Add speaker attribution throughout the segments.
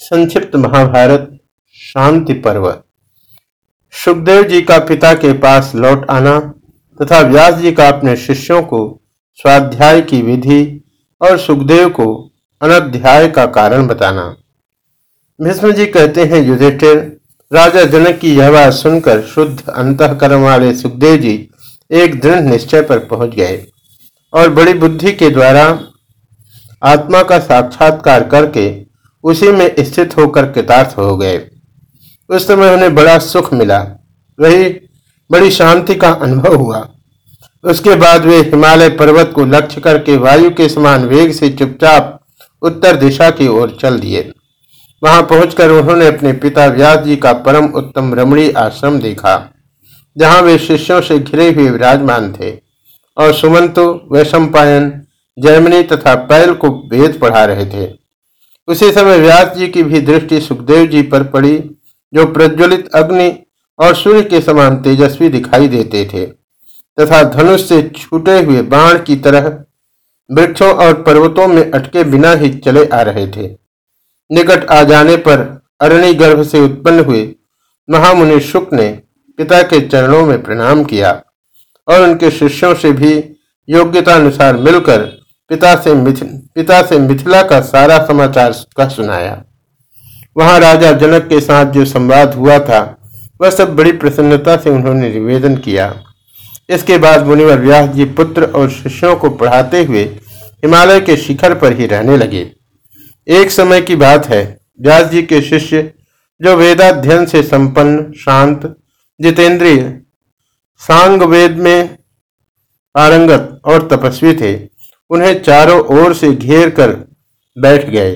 Speaker 1: संक्षिप्त महाभारत, शांति पर्व सुखदेव जी का पिता के पास लौट आना तथा व्यास जी का अपने शिष्यों को स्वाध्याय की विधि और सुखदेव को अनध्याय का कारण बताना। भीष्म जी कहते हैं, युधिष्ठिर, राजा जनक की यह बात सुनकर शुद्ध अंतकरण वाले सुखदेव जी एक दृढ़ निश्चय पर पहुँच गए और बड़ी बुद्धि के द्वारा आत्मा का साक्षात्कार करके उसी में स्थित होकर कृतार्थ हो गए। उस समय उन्हें बड़ा सुख मिला। वही बड़ी शांति का अनुभव हुआ। उसके बाद वे हिमालय पर्वत को लक्ष्य करके वायु के समान वेग से चुपचाप उत्तर दिशा की ओर चल दिए। वहाँ पहुंचकर उन्होंने अपने पिता व्यास जी का परम उत्तम रमणी आश्रम देखा, जहाँ वे शिष्यों से घिरे हुए विराजमान थे। और सुमंतु, वैशंपायन, जर्मनी तथा पैल को वेद पढ़ा रहे थे। उसी समय व्यास जी की भी दृष्टि सुखदेव जी पर पड़ी, जो प्रज्वलित अग्नि और सूर्य के समान तेजस्वी दिखाई देते थे, तथा धनुष से छूटे हुए बाण की तरह वृक्षों और पर्वतों में अटके बिना ही चले आ रहे थे। निकट आ जाने पर अरणी गर्भ से उत्पन्न हुए महामुनि शुक ने पिता के चरणों में प्रणाम किया और उनके शिष्यों से भी योग्यता अनुसार मिलकर पिता से मिथ, पिता से मिथिला का सारा समाचार कह सुनाया। वहाँ राजा जनक के साथ जो संवाद हुआ था वह सब बड़ी प्रसन्नता से उन्होंने निवेदन किया। इसके बाद मुनिवर व्यास जी पुत्र और शिष्यों को पढ़ाते हुए हिमालय के शिखर पर ही रहने लगे। एक समय की बात है व्यास जी के शिष्य जो वेदाध्ययन से संपन्न शांत जितेंद्रिय सांग वेद में पारंगत और तपस्वी थे उन्हें चारों ओर से घेर कर बैठ गए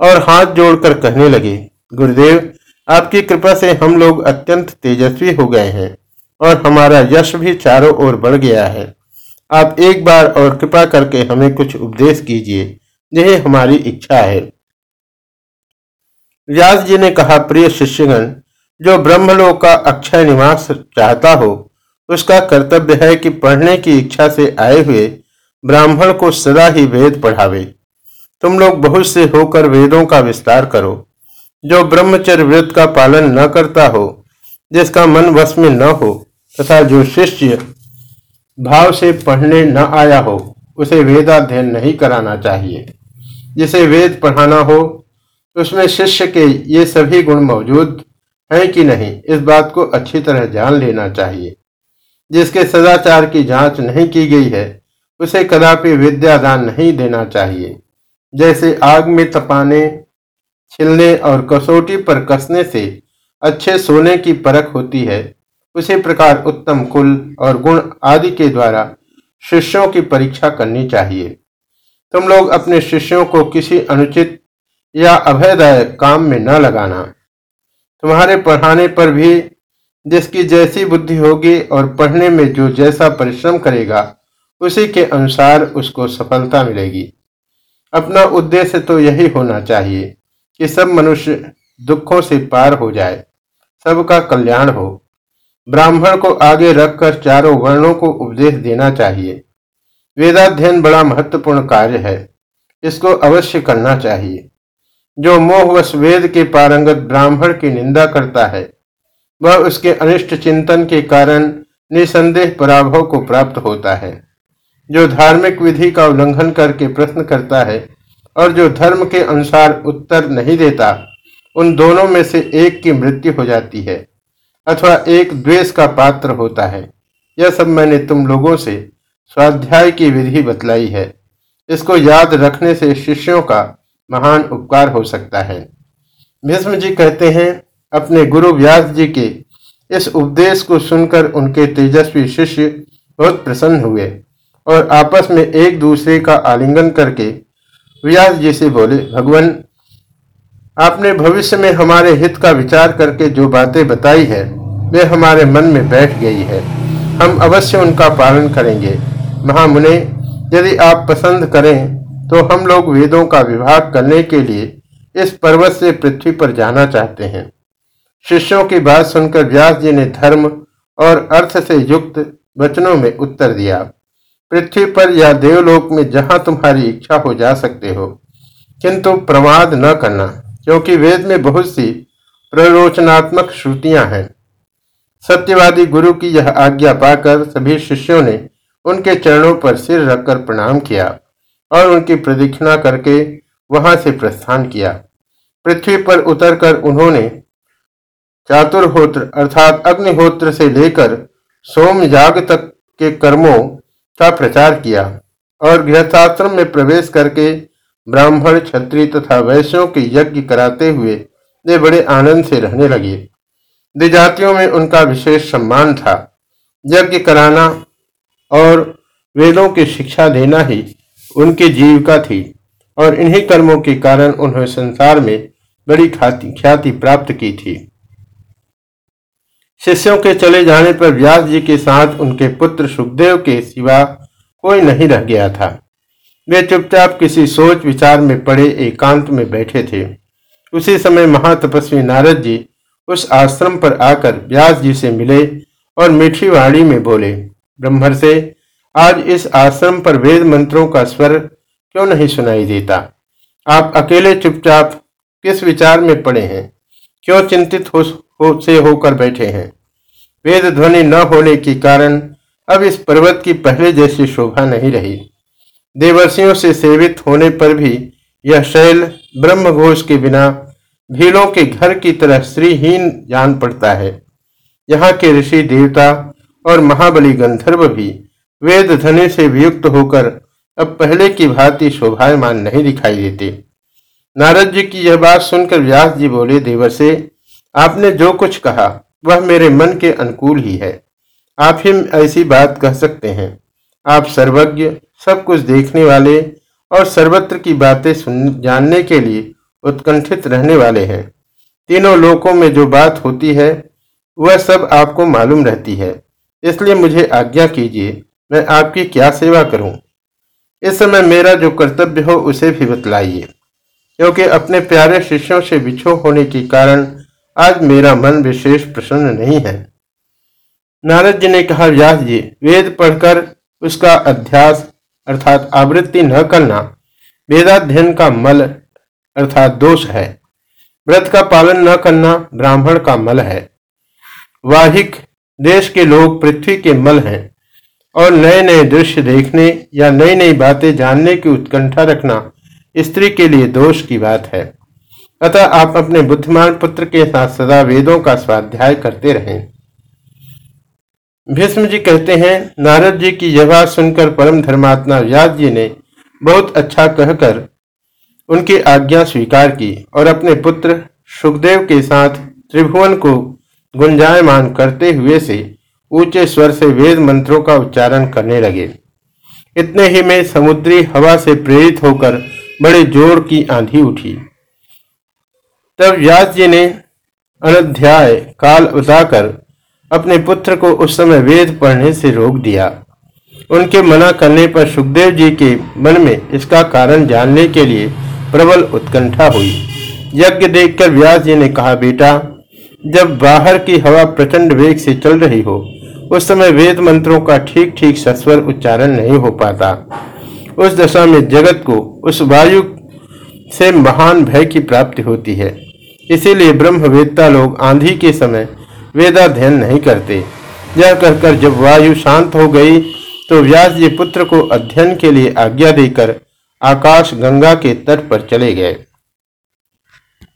Speaker 1: और हाथ जोड़कर कहने लगे, गुरुदेव, आपकी कृपा से हम लोग अत्यंत तेजस्वी हो गए हैं और हमारा यश भी चारों ओर बढ़ गया है। आप एक बार और कृपा करके हमें कुछ उपदेश कीजिए, यह हमारी इच्छा है। व्यास जी ने कहा, प्रिय शिष्यगण, जो ब्रह्मलोक का अक्षय निवास चाहता हो, उसका कर्तव्य है कि पढ़ने की इच्छा से आए हुए ब्राह्मण को सदा ही वेद पढ़ावे। तुम लोग बहुत से होकर वेदों का विस्तार करो। जो ब्रह्मचर्य व्रत का पालन न करता हो, जिसका मन वश में न हो, तथा जो शिष्य भाव से पढ़ने न आया हो, उसे वेदाध्ययन नहीं कराना चाहिए। जिसे वेद पढ़ाना हो, उसमें शिष्य के ये सभी गुण मौजूद हैं कि नहीं, इस बात को अच्छी तरह जान लेना चाहिए। जिसके सदाचार की जाँच नहीं की गई है उसे कदापि विद्यादान नहीं देना चाहिए। जैसे आग में तपाने, छिलने और कसौटी पर कसने से अच्छे सोने की परख होती है, उसी प्रकार उत्तम कुल और गुण आदि के द्वारा शिष्यों की परीक्षा करनी चाहिए। तुम लोग अपने शिष्यों को किसी अनुचित या अभयदायक काम में न लगाना। तुम्हारे पढ़ाने पर भी जिसकी जैसी बुद्धि होगी और पढ़ने में जो जैसा परिश्रम करेगा उसी के अनुसार उसको सफलता मिलेगी। अपना उद्देश्य तो यही होना चाहिए कि सब मनुष्य दुखों से पार हो जाए, सबका कल्याण हो। ब्राह्मण को आगे रखकर चारों वर्णों को उपदेश देना चाहिए। वेदाध्ययन बड़ा महत्वपूर्ण कार्य है, इसको अवश्य करना चाहिए। जो मोहवश वेद के पारंगत ब्राह्मण की निंदा करता है, वह उसके अनिष्ट चिंतन के कारण निसंदेह पराभव को प्राप्त होता है। जो धार्मिक विधि का उल्लंघन करके प्रश्न करता है और जो धर्म के अनुसार उत्तर नहीं देता, उन दोनों में से एक की मृत्यु हो जाती है अथवा एक द्वेष का पात्र होता है। यह सब मैंने तुम लोगों से स्वाध्याय की विधि बतलाई है। इसको याद रखने से शिष्यों का महान उपकार हो सकता है। भीष्म जी कहते हैं, अपने गुरु व्यास जी के इस उपदेश को सुनकर उनके तेजस्वी शिष्य बहुत प्रसन्न हुए। और आपस में एक दूसरे का आलिंगन करके व्यास जी से बोले, भगवान, आपने भविष्य में हमारे हित का विचार करके जो बातें बताई है, वे हमारे मन में बैठ गई है। हम अवश्य उनका पालन करेंगे। महामुने, यदि आप पसंद करें तो हम लोग वेदों का विभाग करने के लिए इस पर्वत से पृथ्वी पर जाना चाहते हैं। शिष्यों की बात सुनकर व्यास जी ने धर्म और अर्थ से युक्त वचनों में उत्तर दिया। पृथ्वी पर या देवलोक में जहाँ तुम्हारी इच्छा हो जा सकते हो, किंतु प्रमाद न करना, क्योंकि वेद में बहुत सी प्ररोचनात्मक श्रुतियाँ हैं। सत्यवादी गुरु की यह आज्ञा पाकर सभी शिष्यों ने उनके चरणों पर सिर रखकर प्रणाम किया और उनकी प्रदीक्षिणा करके वहाँ से प्रस्थान किया। पृथ्वी पर उतरकर उन्होंने चातुर्होत्र अर्थात अग्निहोत्र से लेकर सोमयाग तक के कर्मों का प्रचार किया और गृहस्थाश्रम में प्रवेश करके ब्राह्मण, क्षत्रिय तथा वैश्यों के यज्ञ कराते हुए वे बड़े आनंद से रहने लगे। द्विजातियों में उनका विशेष सम्मान था। यज्ञ कराना और वेदों की शिक्षा देना ही उनकी जीविका थी और इन्हीं कर्मों के कारण उन्होंने संसार में बड़ी ख्याति प्राप्त की थी। शिष्यों के चले जाने पर व्यास जी के साथ उनके पुत्र सुखदेव के सिवा कोई नहीं रह गया था। वे चुपचाप किसी सोच विचार में पड़े एकांत में बैठे थे। उसी समय महातपस्वी नारद जी उस आश्रम पर आकर व्यास जी से मिले और मीठी वाणी में बोले ब्रह्मर से आज इस आश्रम पर वेद मंत्रों का स्वर क्यों नहीं सुनाई देता? आप अकेले चुपचाप किस विचार में पड़े हैं? क्यों चिंतित हो, हो से होकर बैठे हैं? वेद ध्वनि न होने के कारण अब इस पर्वत की पहले जैसी शोभा नहीं रही। देवर्षियों से सेवित होने पर भी यह शैल ब्रह्म घोष के बिना भीलों के घर की तरह श्रीहीन जान पड़ता है। यहाँ के ऋषि देवता और महाबली गंधर्व भी वेद ध्वनि से वियुक्त होकर अब पहले की भांति शोभायमान नहीं दिखाई देते। नारद जी की यह बात सुनकर व्यास जी बोले देवर से आपने जो कुछ कहा, वह मेरे मन के अनुकूल ही है। आप ही ऐसी बात कह सकते हैं। आप सर्वज्ञ, सब कुछ देखने वाले और सर्वत्र की बातें सुन, जानने के लिए उत्कंठित रहने वाले हैं। तीनों लोकों में जो बात होती है, वह सब आपको मालूम रहती है। इसलिए मुझे आज्ञा कीजिए, मैं आपकी क्या सेवा करूँ? इस समय मेरा जो कर्तव्य हो, उसे भी बतलाइए। क्योंकि अपने प्यारे शिष्यों से बिछो होने के कारण आज मेरा मन विशेष प्रसन्न नहीं है। नारद जी ने कहा, व्यास जी, वेद पढ़कर उसका अध्यास अर्थात आवृत्ति न करना वेदाध्ययन का मल अर्थात दोष है। व्रत का पालन न करना ब्राह्मण का मल है। वाहिक देश के लोग पृथ्वी के मल हैं और नए नए दृश्य देखने या नई नई बातें जानने की उत्कंठा रखना स्त्री के लिए दोष की बात है। अतः आप अपने बुद्धिमान पुत्र के साथ सदा वेदों का स्वाध्याय करते रहें। भीष्म जी कहते हैं, नारद जी की यह बात सुनकर परम धर्मात्मा व्यास जी ने बहुत अच्छा कहकर उनकी आज्ञा स्वीकार की और अपने पुत्र सुखदेव के साथ त्रिभुवन को गुंजायमान करते हुए से ऊँचे स्वर से वेद मंत्रों का उच्चारण करने लगे। इतने ही में समुद्री हवा से प्रेरित होकर बड़े ज़ोर की आंधी उठी। तब व्यास जी ने अनध्याय काल बताकर अपने पुत्र को उस समय वेद पढ़ने से रोक दिया। उनके मना करने पर सुखदेव जी के मन में इसका कारण जानने के लिए प्रबल उत्कंठा हुई। यज्ञ देखकर व्यास जी ने कहा, बेटा, जब बाहर की हवा प्रचंड वेग से चल रही हो, उस समय वेद मंत्रों का ठीक ठीक सस्वर उच्चारण नहीं हो पाता। उस दशा में जगत को, उस वायु से महान भय की प्राप्ति होती है। इसीलिए ब्रह्मवेदता लोग आंधी के समय वेदाध्ययन नहीं करते। यह कहकर जब वायु शांत हो गई तो व्यास जी पुत्र को अध्ययन के लिए आज्ञा देकर आकाश गंगा के तट पर चले गए।